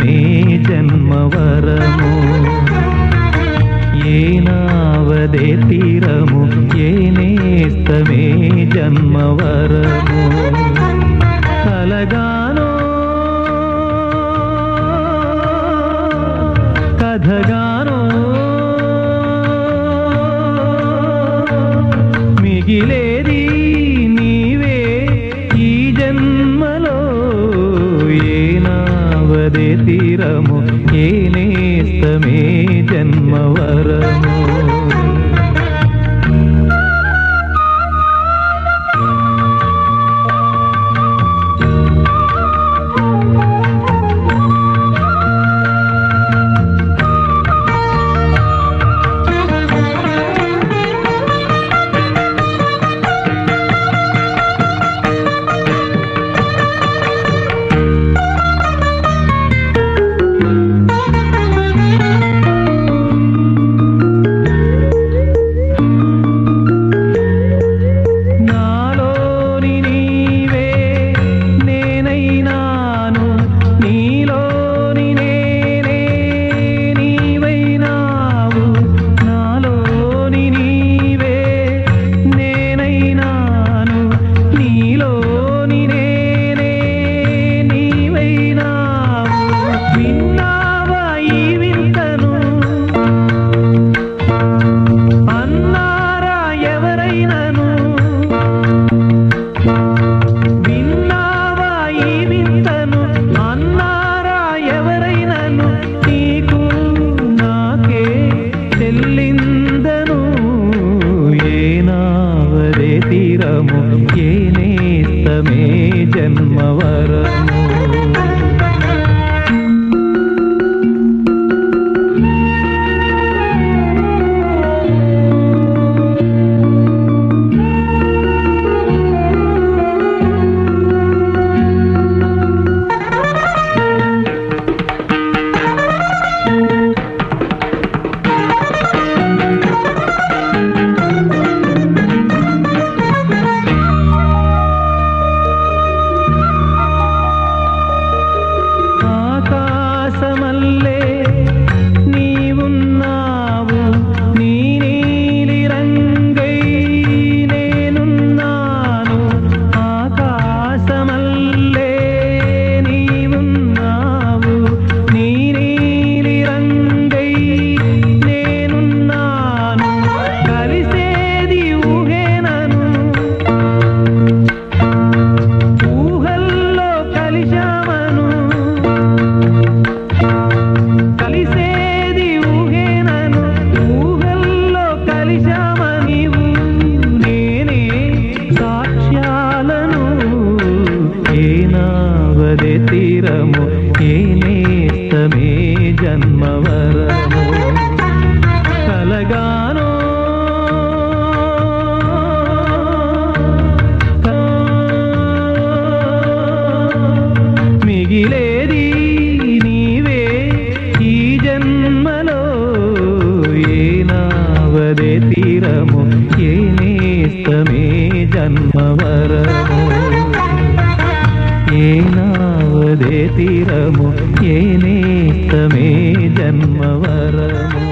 ఏనావదే తీరము ఏనేస్తమే జన్మవరము ఏనావదే తీరము ఏనేస్తమే జన్మవరము కలగానో కథగా ఏనేస్తమే జన్మవరము ఈ వింతను. అన్నారా ఎవరైనను విన్నావా ఈ వింతను? అన్నారా ఎవరైనను నీకు నాకే చెల్లిందను. ఏనావదే తీరము? ఏనేస్తమే జన్మవరము? తీరము ఏనేస్తమే జన్మవరము ఏనావదే తీరము ఏనేస్తమే జన్మవరము